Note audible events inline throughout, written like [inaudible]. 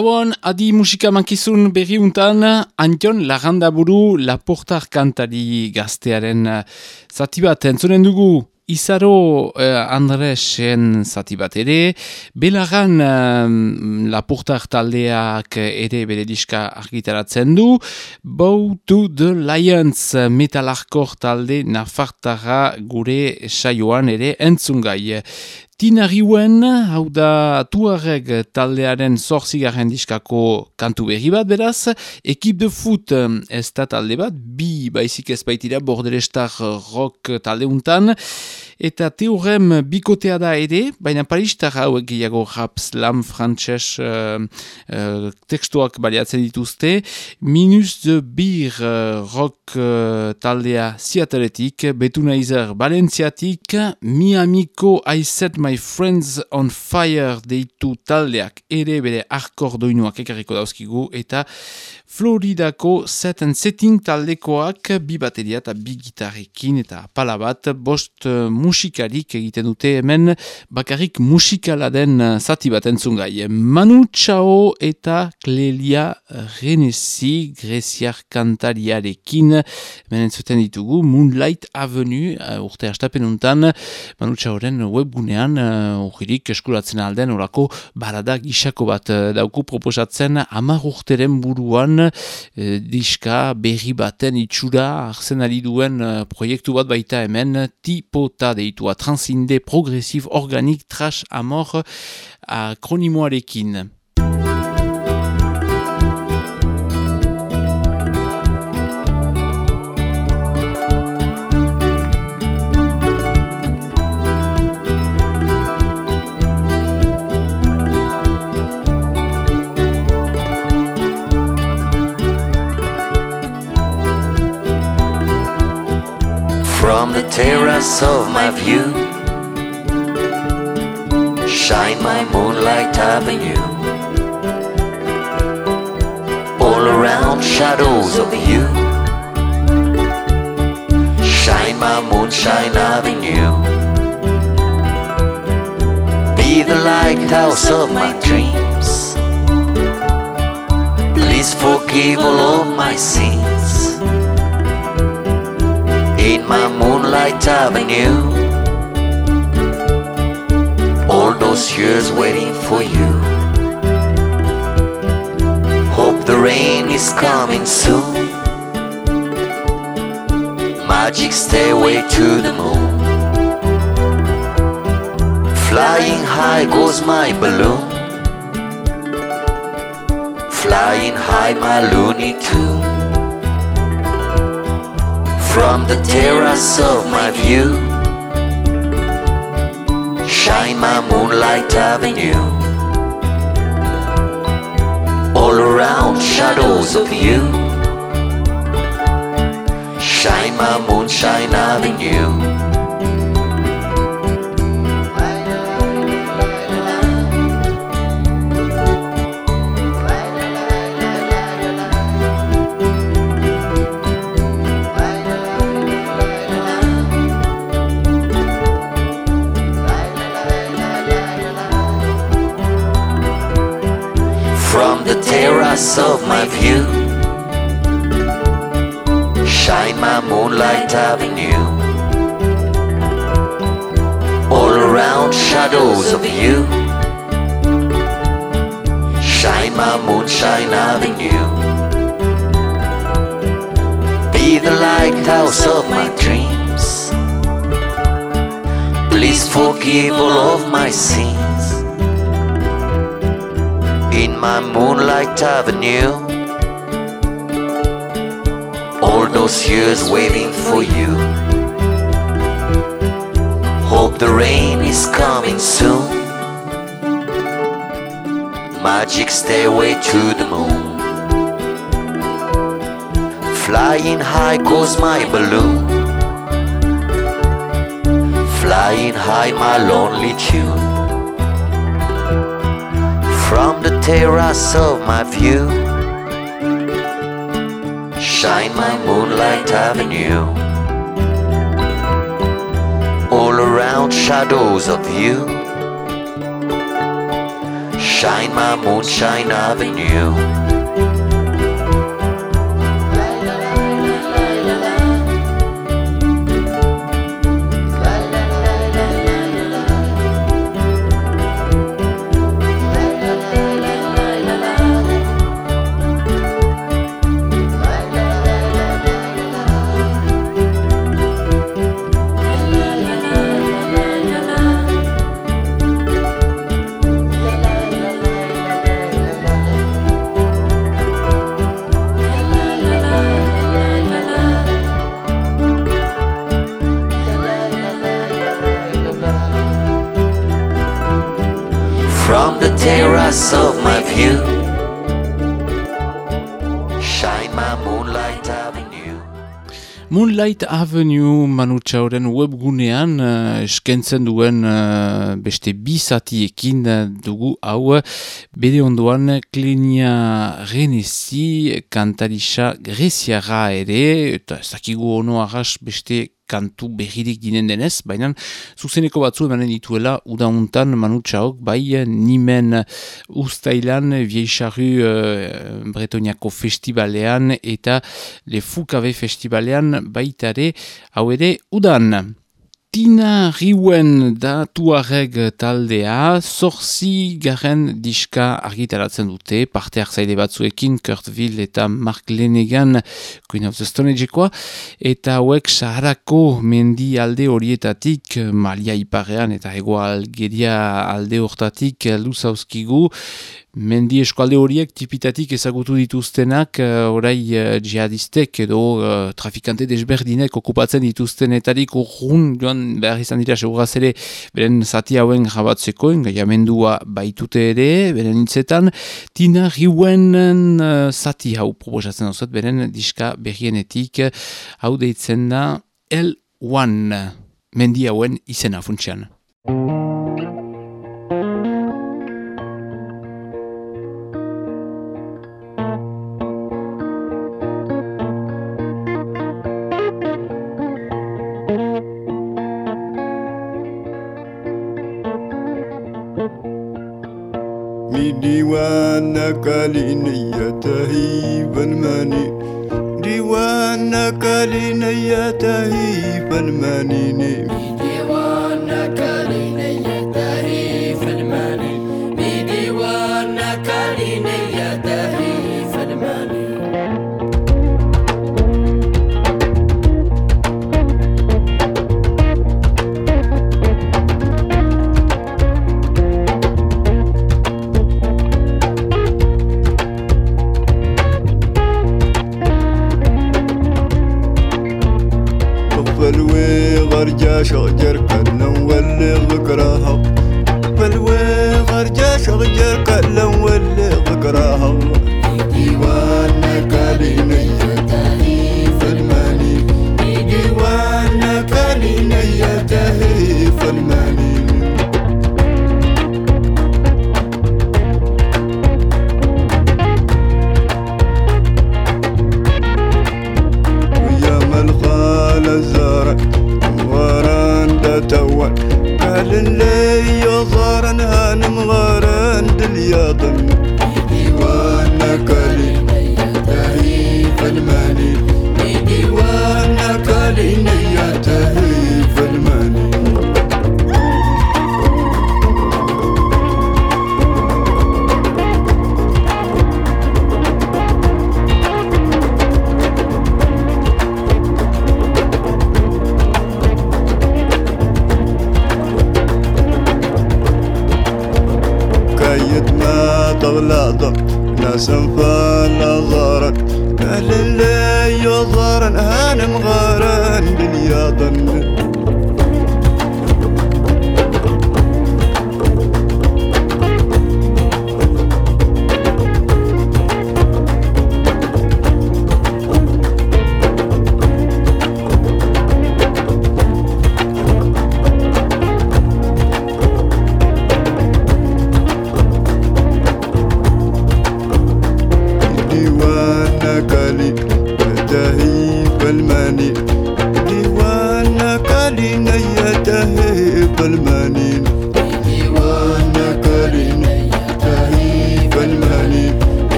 Gabon, adi musika mankizun berriuntan, Antion Larrandaburu Laportar kantari gaztearen uh, zati bat entzunen dugu. Izaro uh, Andresen zati bat ere, belagan uh, Laportar taldeak ere bere diska argitaratzen du, Bow to the Lions metalarkor talde nafartara gure saioan ere entzungai. Tinariuen, hau da tuareg taldearen zorzigarren diskako kantu berri bat beraz, ekip de foot ez da talde bat, bi baizik ez baitira borderestar rock talde untan, eta teorem bikotea da ere, baina paristar hau gehiago rap, slam, frantxez uh, uh, tekstuak baliatzen dituzte, minus de bir uh, rock uh, taldea ziateletik, betuna izer balentziatik, mi amiko I set my friends on fire deitu taldeak ere bere arkor doinuak ekarriko dauzkigu, eta Floridako set and setting taldekoak bi bateria eta bi gitarrekin eta pala bat bost musikarik egiten dute hemen bakarrik musikala den zati bat entzungai. Manu Chao eta Clelia Renesi greziar kantariarekin hemen entzuten ditugu Moonlight Avenue uh, urte hastapen untan Manu Chaoren webgunean urririk eskuratzen alden orako barada gisako bat dauku proposatzen amar urteren buruan e, diska berri baten itxura arzen ari duen e, proiektu bat baita hemen tipota deitua transinde progresiv organik trash amor akronimoarekin. Terrace of my view. Shine my moonlight avenue. All around shadows of you. Shine my moonshine avenue. Be the lighthouse of my dreams. Please forgive all of my sins in my moonlight avenue. All those years waiting for you. Hope the rain is coming soon. Magic stairway to the moon. Flying high goes my balloon. Flying high, my Looney Tune. From the terrace of my view. Shine my moonlight avenue. All around shadows of you. Shine my moonshine shadows of you Shine my moonshine avenue Be the lighthouse of my dreams Please forgive all of my sins in my moonlight avenue. All those years waiting for you. The rain is coming soon. Magic stairway to the moon. Flying high goes my balloon. Flying high, my lonely tune from the terrace of my view Shine my moonlight avenue shadows of you Shine my moonshine avenue. Moonlight Avenue manutxauren webgunean uh, eskentzen duen uh, beste bizatiekin uh, dugu hau. Bede ondoan Klinia Renezi kantarisa greziara ere eta ez dakigu ono arras beste kantu berririk dinen denez, baina zuzeneko batzu emanen dituela udauntan manutxaok, bai nimen ustailan vieixarru uh, bretoniako festivalean eta le Fukabe festivalean baitare hau ere udan. Tina Riuen da tuareg taldea, zorzi garen diska argitaratzen dute, parte hartzaile batzuekin, Kurt Will eta Mark Lenegan, Queen of the Stone Agekoa, eta hauek saharako mendi alde horietatik, Malia iparean eta egoa algeria alde hortatik luzauzkigu, Mendi eskualde horiek tipitatik ezagutu dituztenak uh, orai uh, jihadistek edo uh, trafikante desberdinek okupatzen dituztenetarik urrun joan behar izan dira seguraz ere beren zati hauen jabatzeko, engaiamendua baitute ere, beren intzetan, tina riuenen uh, zati hau proposatzen duzet, beren diska berrienetik hau deitzen da L1 mendi hauen izena funtsian. لنية هيب المني ديوانك لنية هيب المنيني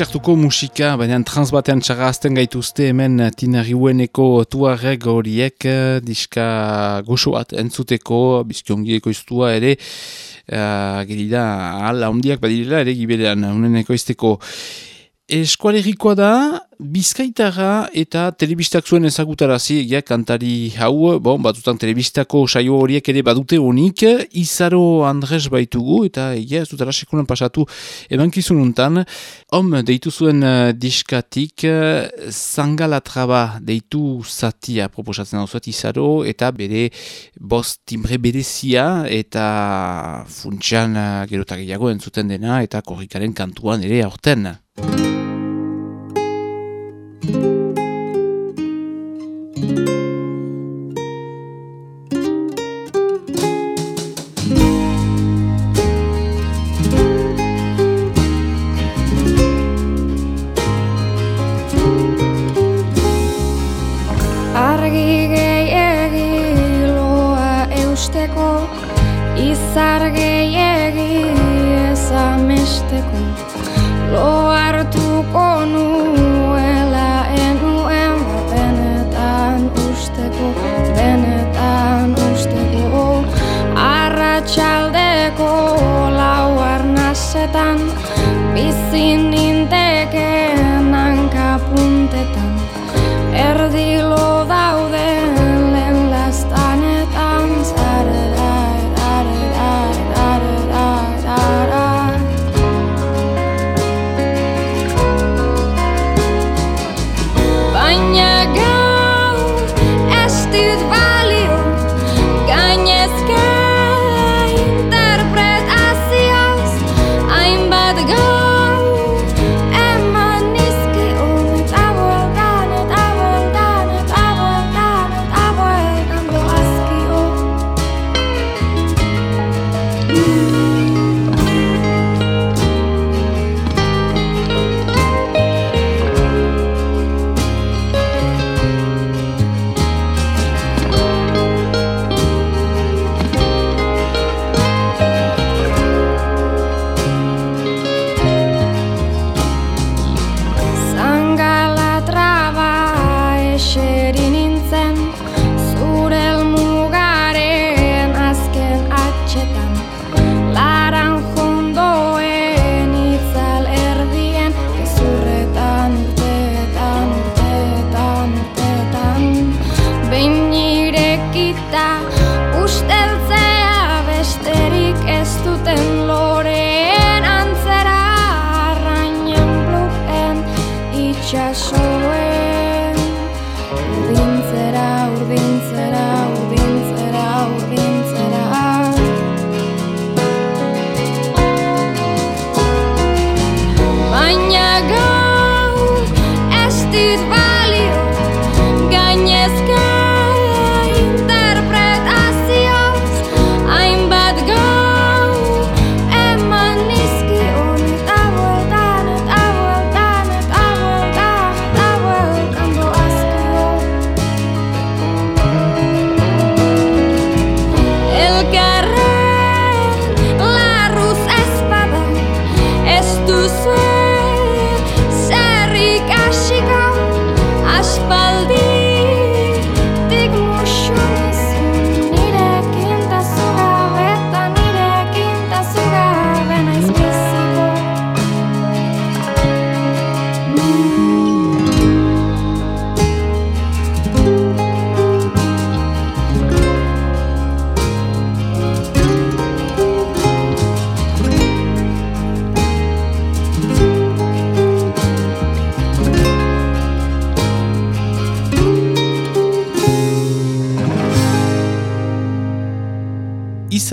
Desertuko musika, baina trans batean txarra azten gaituzte hemen tinariueneko tuareg horiek eh, diska goxo bat entzuteko, bizkiongi ekoiztua ere, uh, gerida, ala ondiak badirela ere giberean, unen ekoizteko. Eskualerikoa da, bizkaitara eta telebistak zuen ezagutarazi, egia kantari hau, bon, batzutan telebistako saio horiek ere badute honik, Izaro Andres baitugu, eta egia ez dutara sekulan pasatu ebankizun untan, hom deitu zuen uh, diskatik, uh, zangalatraba deitu zatia proposatzen hau zuet Izaro, eta bere bost timbre berezia, eta funtsian uh, gerotak gehiago entzuten dena, eta korrikaren kantuan ere aurten.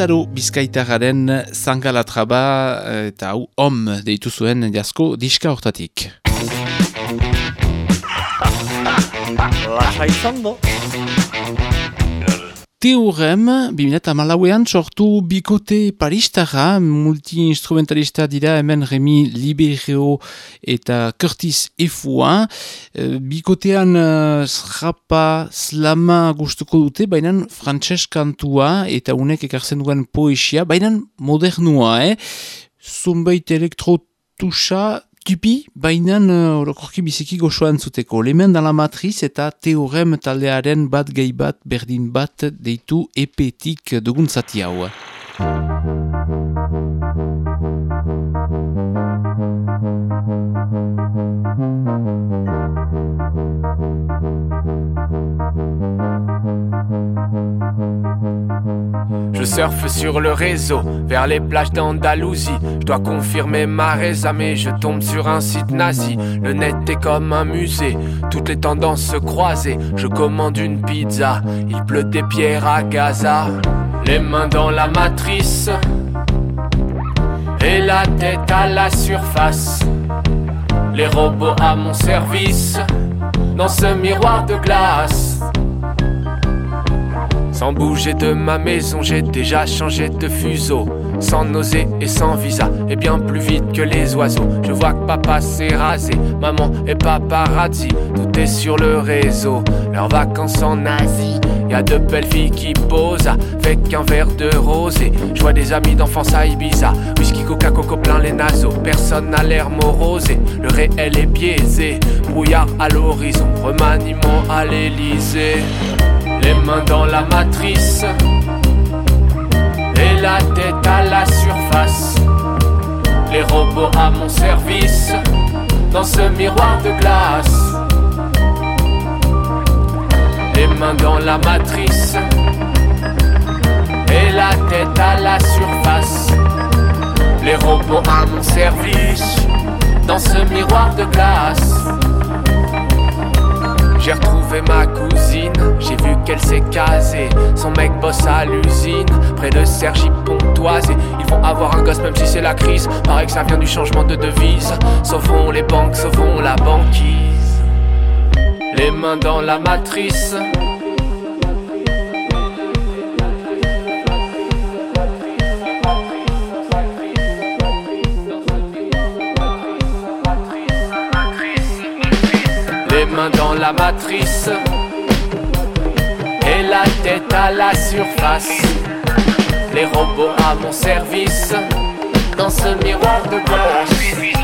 Izaro bizkaitararen zangalatraba eh, eta hau om deitu zuen jasko diska hortatik. Teorem, 2008an sortu bikote paristara, multi-instrumentalista dira hemen Remi Libereo eta Curtis Efua. Eh, Bikotean uh, srapa, slama gustuko dute, baina frantses kantua eta unek ekartzen duen poesia, baina modernua, eh? Zumbait elektrotusa stupi, bainan uh, orokorki biziki goxoa entzuteko. Lemen da la matriz eta teorem taldearen bat gehi bat berdin bat deitu epetik dugun zati hau. Surfe sur le réseau vers les plages d'Andalousie. Je dois confirmer ma résa, mais je tombe sur un site nazi. Le net est comme un musée, toutes les tendances se croisent. Je commande une pizza, il pleut des pierres à Gaza. Les mains dans la matrice et la tête à la surface. Les robots à mon service dans ce miroir de glace. Sans bouger de ma maison, j'ai déjà changé de fuseau. Sans nausée et sans visa, et bien plus vite que les oiseaux. Je vois que papa s'est rasé, maman et paparazzi, tout est sur le réseau. Leurs vacances en Asie, y a de belles filles qui posent avec un verre de rosé. Je vois des amis d'enfance à Ibiza, whisky, coca, coco plein les naseaux. Personne n'a l'air morosé, le réel est biaisé. Brouillard à l'horizon, remaniement à l'Elysée. Les mains dans la matrice et la tête à la surface. Les robots à mon service dans ce miroir de glace. Les mains dans la matrice et la tête à la surface. Les robots à mon service dans ce miroir de glace. J'ai retrouvé ma cousine, j'ai vu qu'elle s'est casée. Son mec bosse à l'usine, près de Sergi Pontoise. Ils vont avoir un gosse même si c'est la crise. Pareil que ça vient du changement de devise. Sauvons les banques, sauvons la banquise. Les mains dans la matrice. Les mains dans la matrice et la tête à la surface. Les robots à mon service dans ce miroir de glace.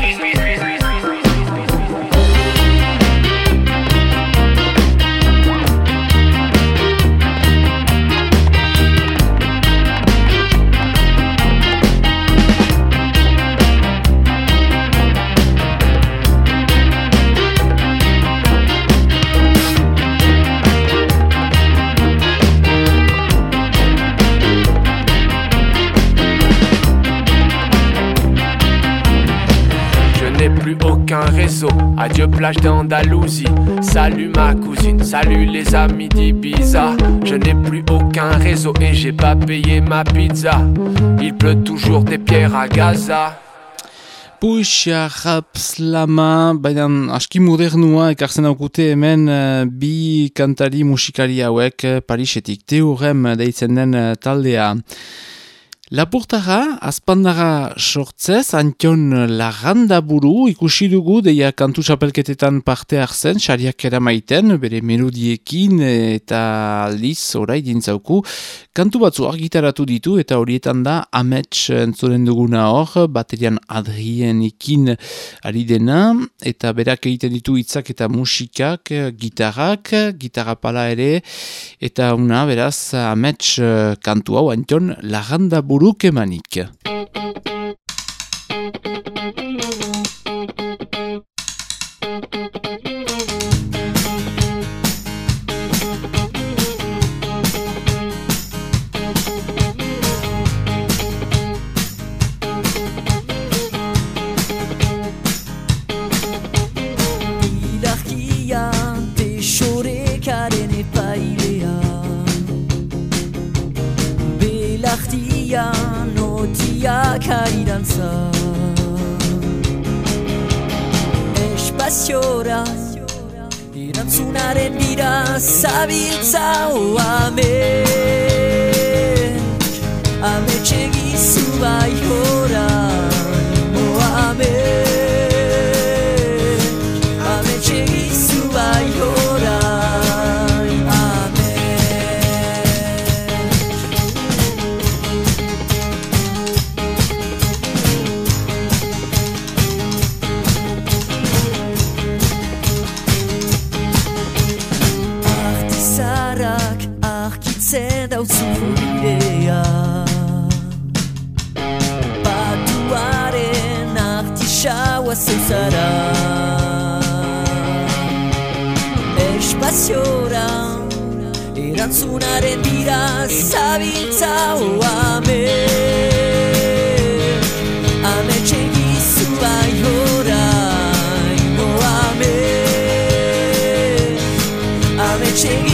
Plage d'Andalousie. Salut ma cousine, salut les amis d'Ibiza. Je n'ai plus aucun réseau et j'ai pas payé ma pizza. Il pleut toujours des pierres à Gaza. Puxa raps lama, baina aski modernua ekartzen daukute hemen eh, bi kantari musikari hauek eh, Parisetik teorem deitzen den eh, taldea. Lapurtara, azpandara sortzez, Antion Larrandaburu ikusi dugu deia kantu txapelketetan parte hartzen, xariak eramaiten, bere melodiekin eta aldiz orai dintzauku. Kantu batzu argitaratu ditu eta horietan da amets entzuren duguna hor, baterian adrienikin ari dena, eta berak egiten ditu hitzak eta musikak, gitarrak, gitarra pala ere, eta una beraz amets kantu hau Antion Larrandaburu kemanik. Ilargia otiak ari dantza Espaziora Erantzunaren dira zabiltza oamek Ametxe gizu bai horan zeuzara Espaziora Erantzunaren dira zabiltza oame Ame txegizu bai orain oame Ame txegizu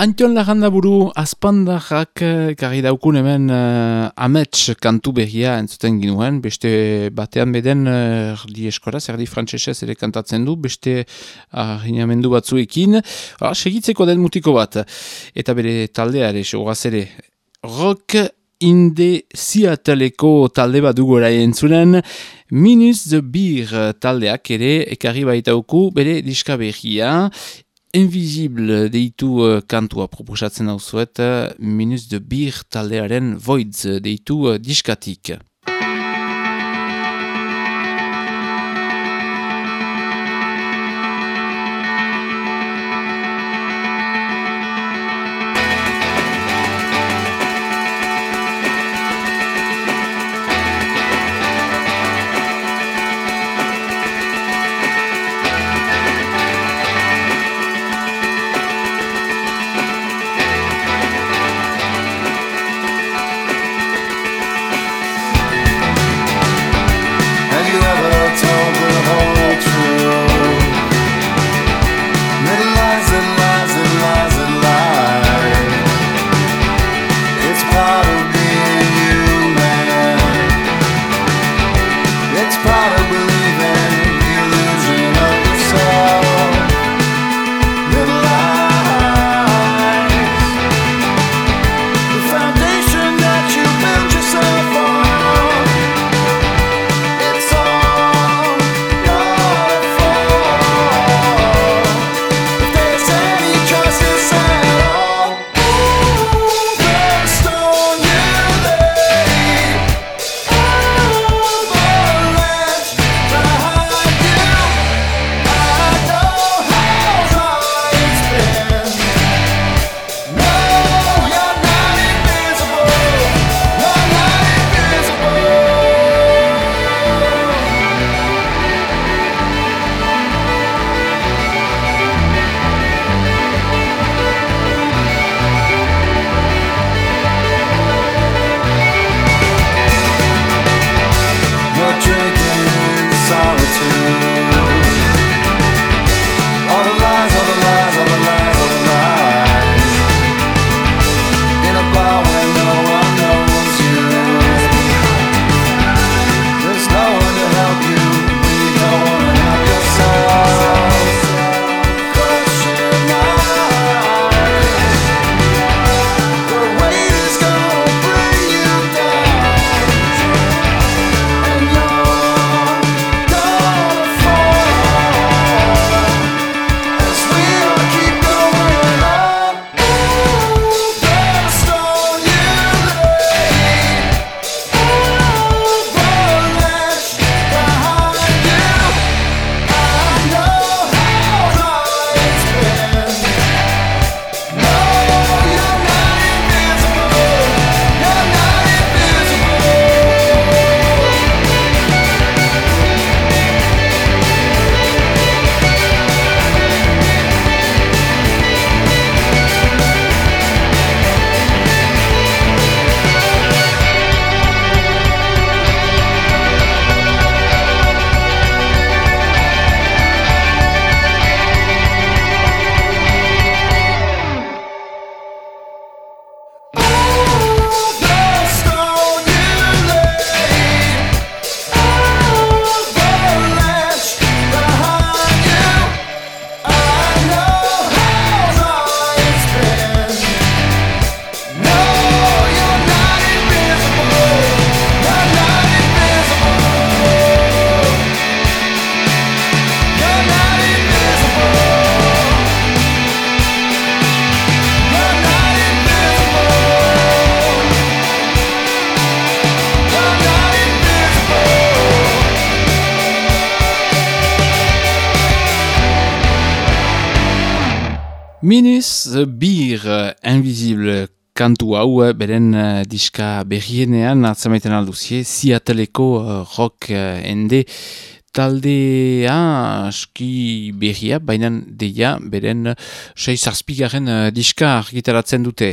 Antion Larrandaburu azpandarrak eh, garri daukun hemen uh, amets kantu berria entzuten ginuen, beste batean beden uh, erdi eskoraz, erdi frantsesez ere kantatzen du, beste arginamendu batzuekin, ah, segitzeko den mutiko bat, eta bere taldea ere, segugaz ere, rock inde Seattleko talde bat dugu entzunen, Minus the Beer taldeak ere, ekarri baitauku bere diska berria, Invisible deitu uh, kantua proposatzen hau zuet, uh, Minus de Bir taldearen Voids deitu uh, diskatik. Kantu hau uh, beren uh, diska berrienean atzamaiten alduzie Seattleko uh, rock uh, ende taldea aski berria, baina deia beren sei zarspigaren uh, diska argitaratzen dute.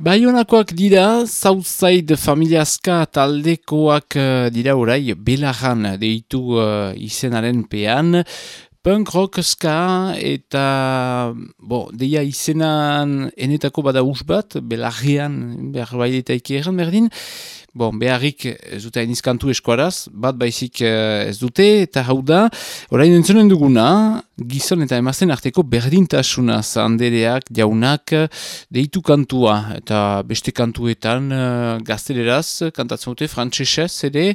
Baionakoak dira, Southside familiazka taldekoak uh, dira orai belaran deitu uh, izenaren pean. Punk rock ska eta bo, deia izenan enetako bada us bat, belarrian behar bailetaik erran berdin. Bon, beharrik ez dute hain izkantu bat baizik eh, ez dute, eta hau da, orain entzonen duguna, gizon eta emazen arteko berdintasuna zandereak, jaunak, deitu kantua, eta beste kantuetan uh, gazteleraz, kantatzen dute, frantzesez ere,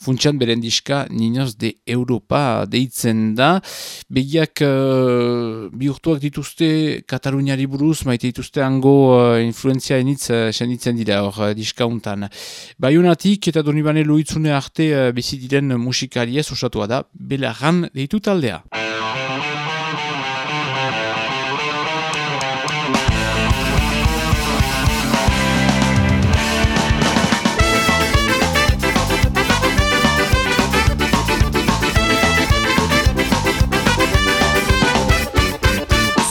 Funtsan beren diska Niños de Europa deitzen da. Begiak uh, bihurtuak dituzte Kataluniari buruz, maite dituzte hango uh, influenzia enitz uh, dira hor uh, diska untan. Baionatik eta donibane loitzune arte uh, bezidiren musikariez osatua da, belarran deitu taldea.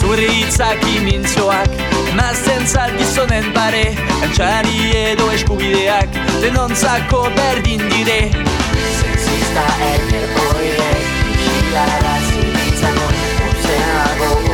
Zure hitzak imintzoak Mazten zalt gizonen bare Antxari edo eskubideak Denontzako berdin dire. Sexista erker horiek Ixilara zinitzako Obzenago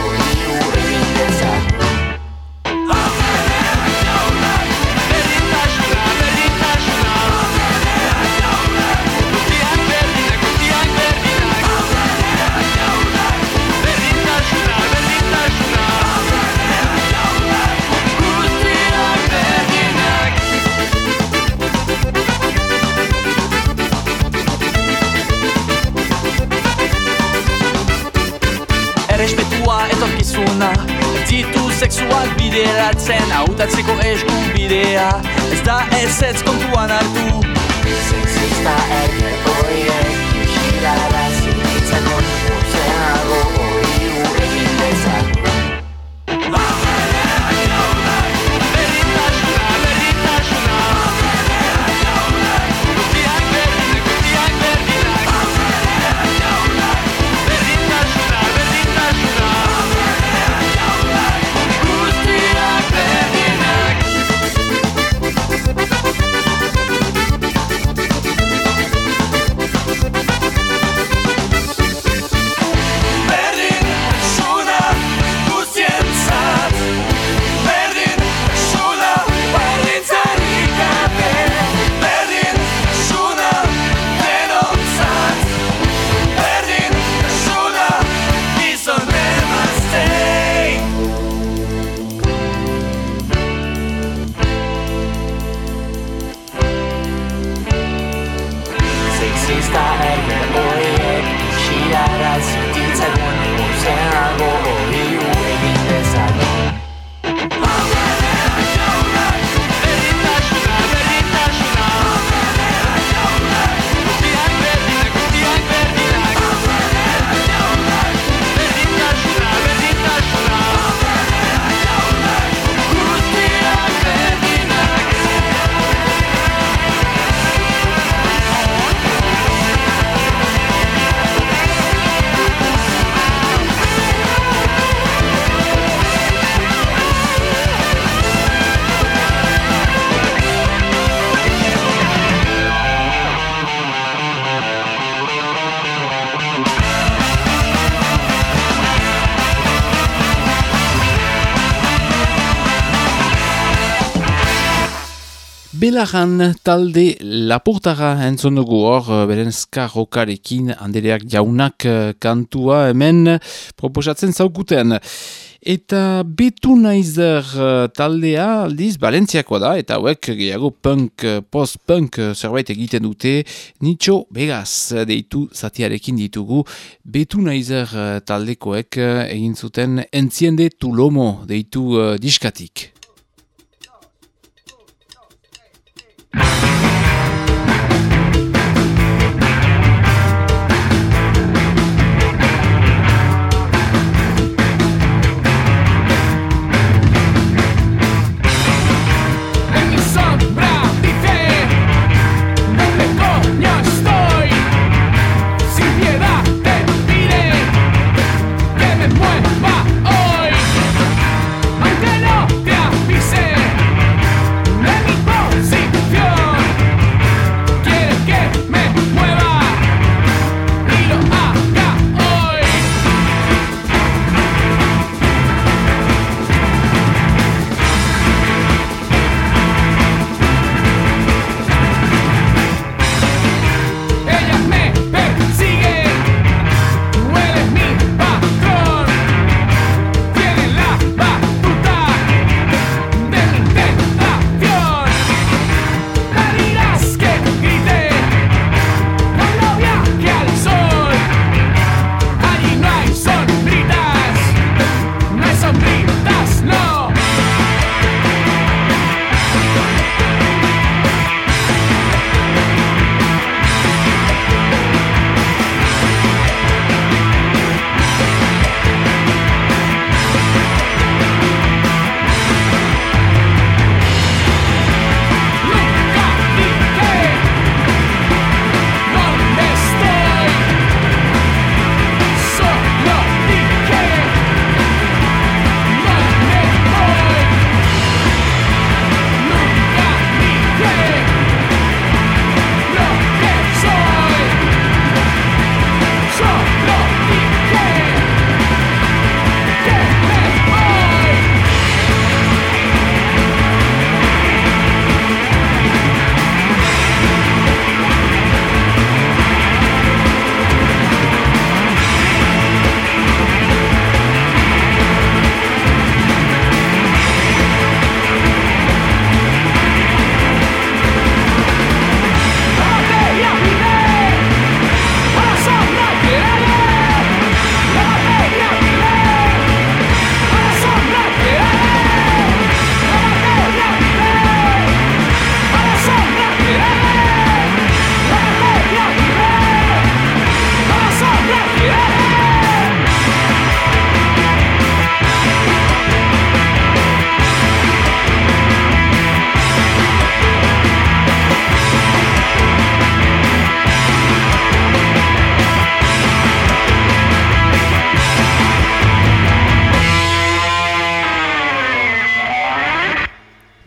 Ez ditu sexuak bideratzen Hautatzeko eskubidea Ez da ez ez kontuan hartu. Sexista erker horiek Belaran talde lapurtara entzon dugu hor, eh, beren skarrokarekin handereak jaunak eh, kantua hemen proposatzen zaukuten. Eta betu naizer eh, taldea aldiz Balentziakoa da, eta hauek gehiago punk, post-punk zerbait egiten dute, nitxo begaz deitu zatiarekin ditugu, betu naizer eh, taldekoek egin zuten entziende tulomo deitu eh, diskatik. [laughs]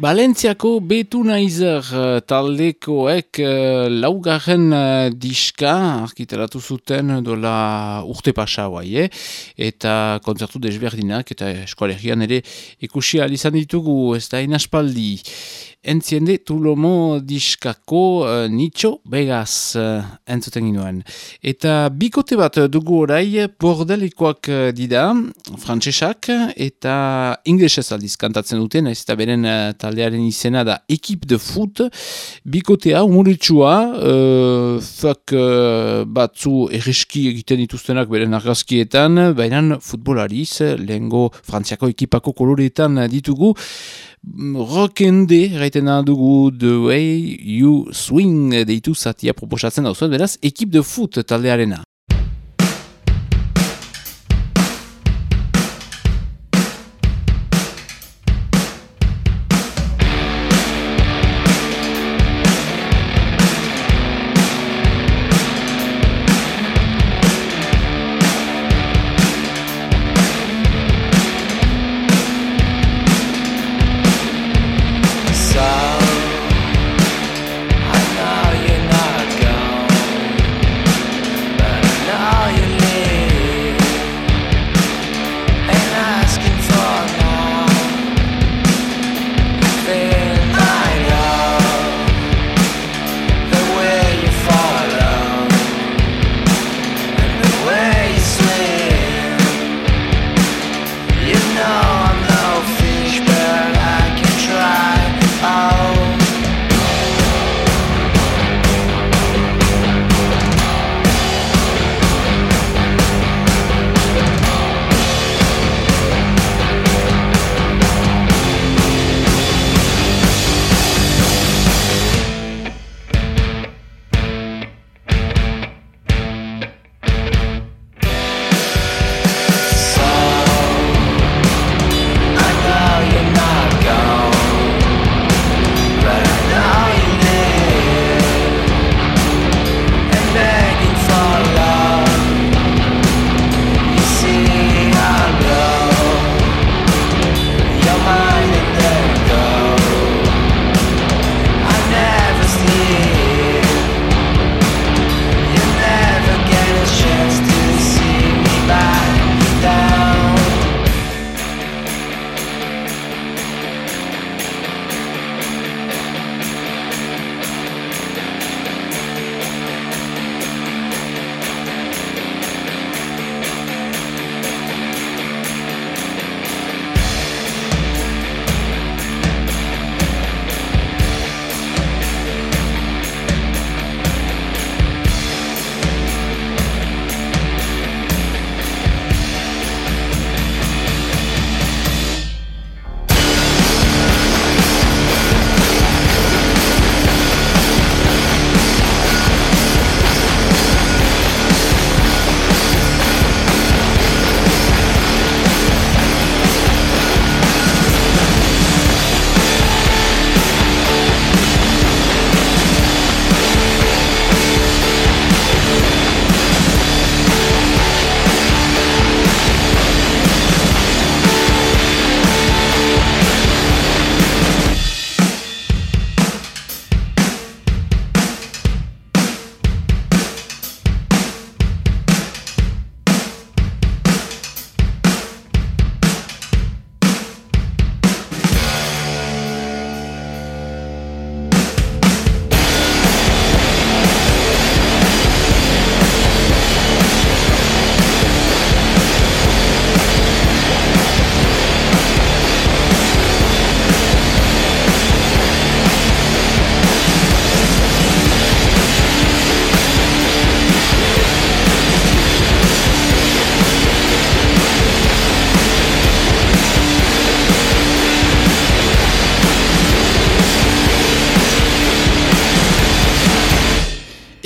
Valentziako betu naizer uh, taldekoek uh, laugarren uh, diska arkiteratu zuten dola urte pasa eh? eta kontzertu desberdinak eta eskualerian ere ikusi izan ditugu ez da inaspaldi. Entziende Tulomo diskako uh, nitxo begaz uh, entzuten ginoen. Eta bikote bat dugu orai bordelikoak dida, frantsesak eta inglesez aldiz kantatzen duten, ez eta beren taldearen izena da ekip de foot, bikotea umuritsua, uh, fak uh, batzu erreski egiten dituztenak beren argazkietan, baina futbolariz, lehengo frantziako ekipako koloreetan ditugu, rockende gaiten dugu The Way You Swing deitu zatia proposatzen dauzuen, beraz, ekip de foot taldearena.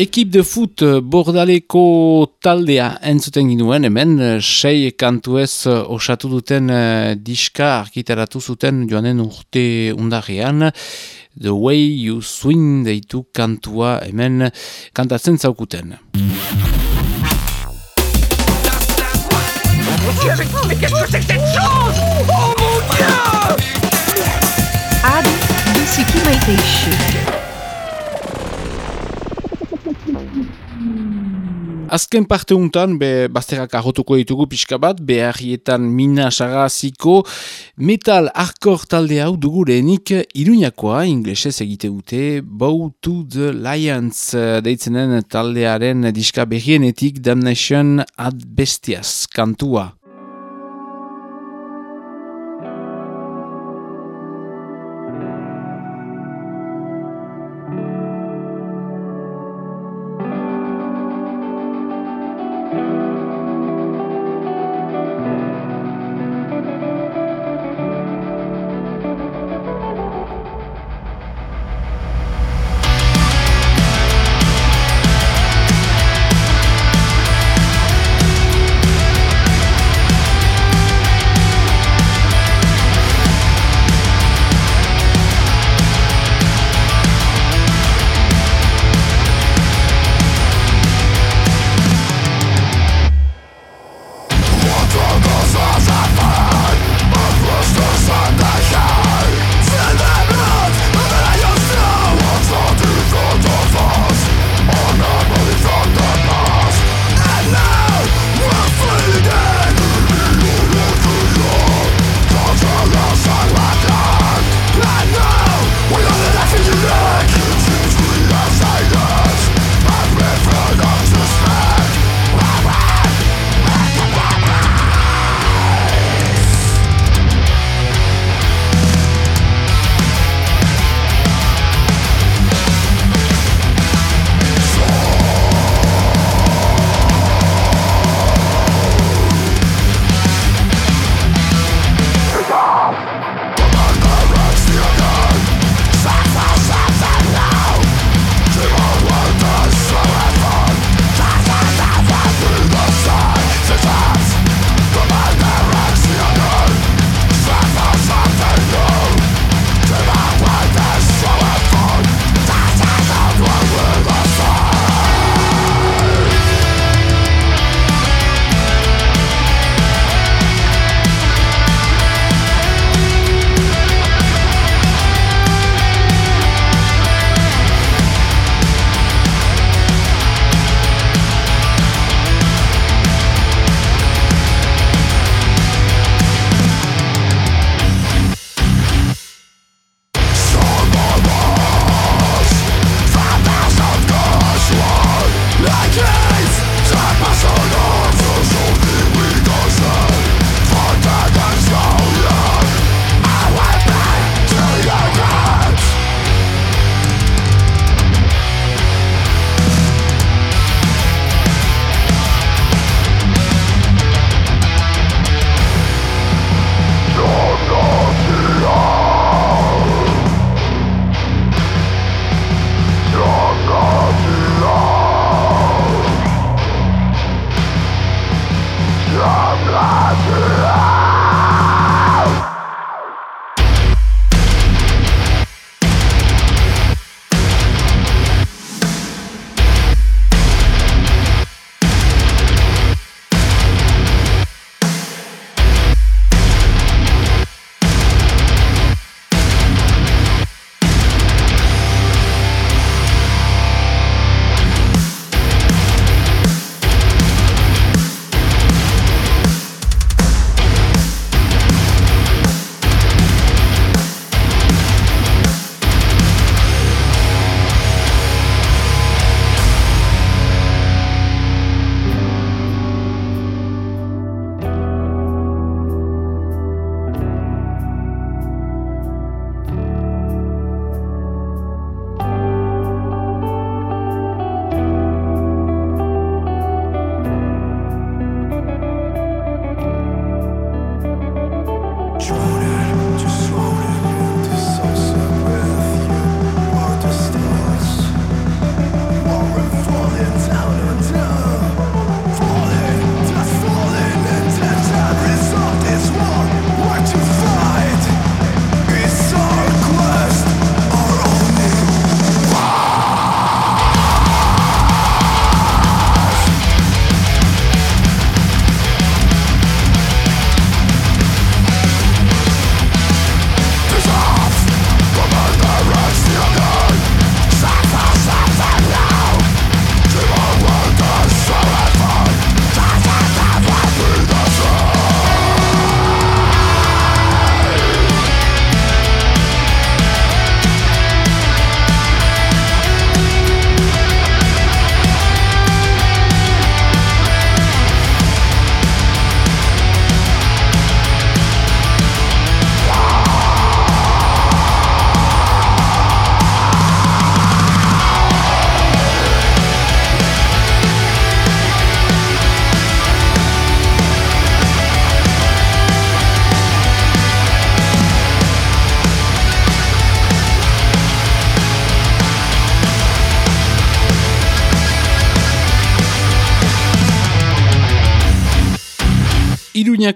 Ekip de foot eh, bordaleko taldea entzuten ginuen, hemen eh, sei kantuez eh, osatu duten diska arkitaratu zuten joanen urte undarrean. The way you swing deitu kantua hemen kantatzen zaukuten. Adi Station. Azken parte untan, be, bazterrak ahotuko ditugu pixka bat, beharrietan mina saraziko metal arkor talde hau dugu lehenik iruñakoa, inglesez egite dute, Bow to the Lions deitzenen taldearen diska berrienetik Damnation ad Bestias kantua.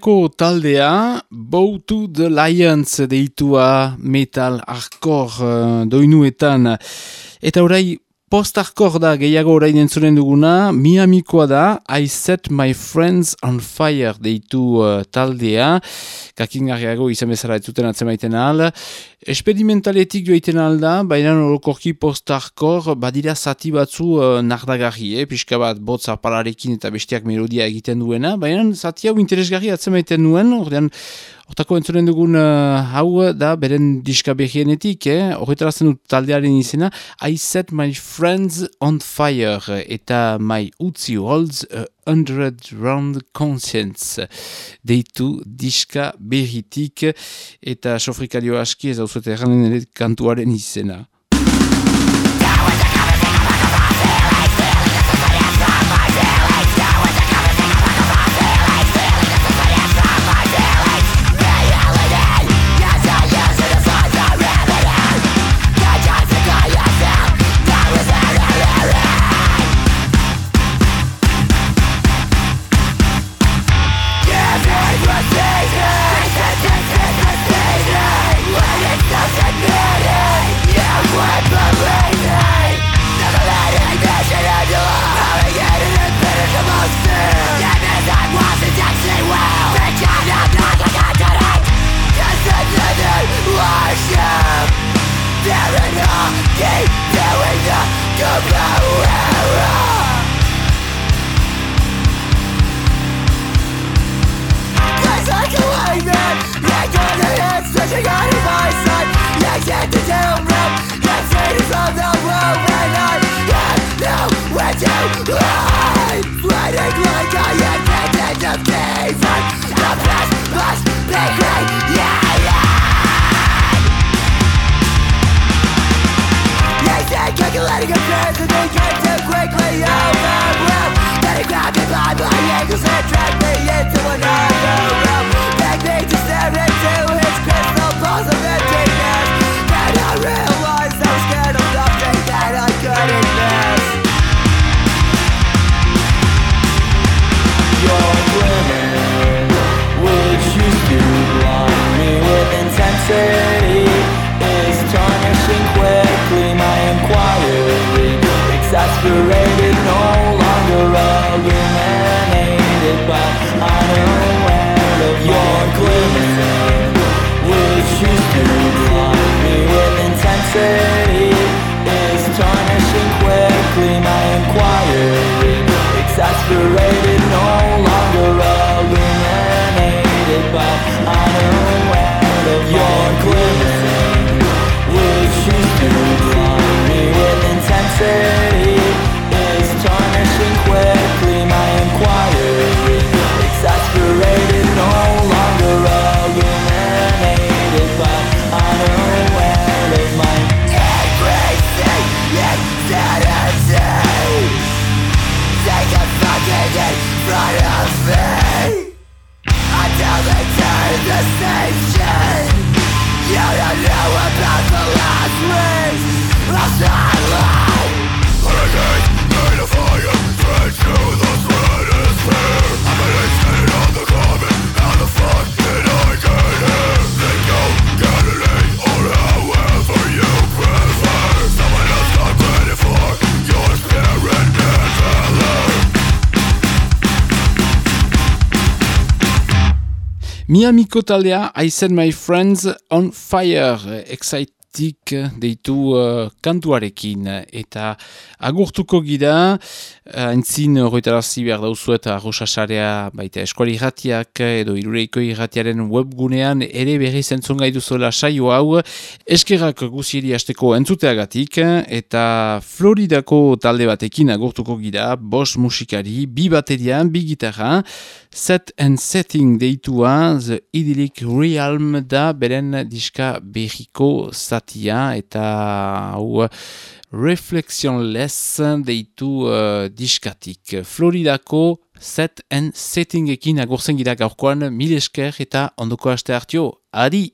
Iruñako taldea, Bow to the Lions deitua metal hardcore uh, doinuetan. Eta orai post-hardcore da gehiago orain entzuren duguna, Miamikoa da, I set my friends on fire deitu uh, taldea, kakingarriago izan bezala ez zuten atzemaiten ahal. Esperimentaletik joaiten alda, baina orokorki post-hardcore, badira zati batzu uh, nardagarri, eh? pixka bat botza palarekin eta bestiak melodia egiten duena, baina zati hau interesgarri atzemaiten duen, ordean Hortako entzuren dugun uh, hau da, beren diska behienetik, eh? horretarazten dut taldearen izena, I set my friends on fire, eta my utzi holds a hundred round conscience. Deitu diska behitik, eta sofrikalio aski ez hau zuete kantuaren izena. realm They grabbed me by my ankles and dragged me into another room. Miamiko taldea, I set my friends on fire, excite deitu uh, kantuarekin. Eta agurtuko gira entzin horretarazi behar dauzu eta arrosasarea baita eskuali irratiak edo irureiko irratiaren webgunean ere berri zentzun gaitu zola saio hau. Eskerrak guzieri hasteko entzuteagatik eta Floridako talde batekin agurtuko gira bos musikari, bi baterian, bi gitarra Set and Setting deitua The Idyllic Realm da beren diska berriko zatia eta hau Reflectionless deitu uh, diskatik. Floridako Set and Setting ekin agurzen gira gaurkoan mil esker eta ondoko aste hartio. Adi!